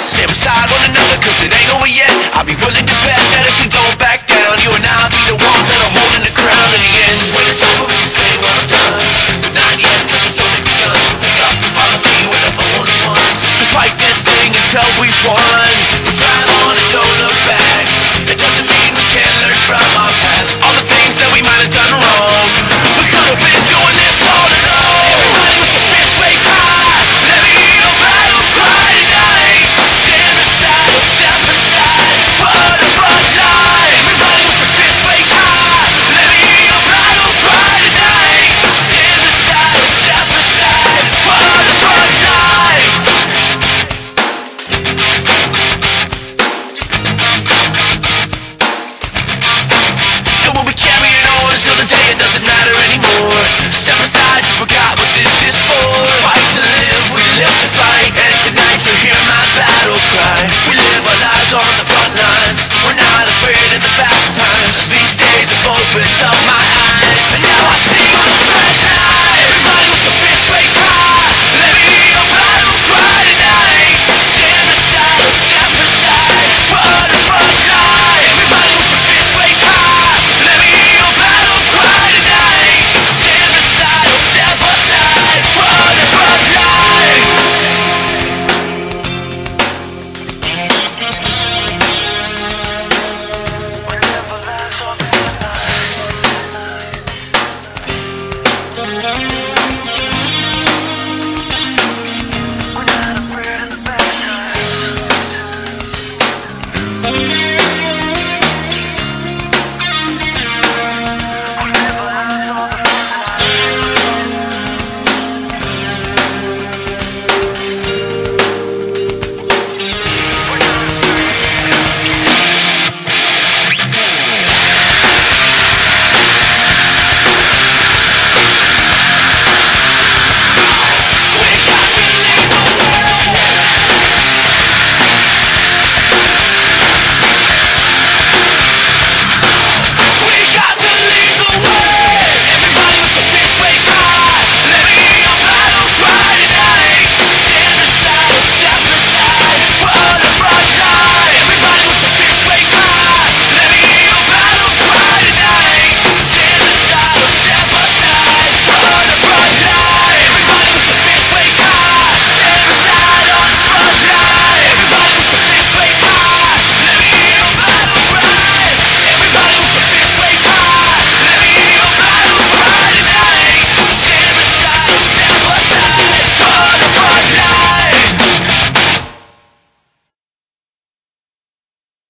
stand beside one another cause it ain't over yet. I'll be willing to bet that if we don't back down You and I'll be the ones that are holding the crown in the end. When it's over we can say well done. But not yet cause it's only begun So pick up and follow me, we're the only ones To fight this thing until we've won.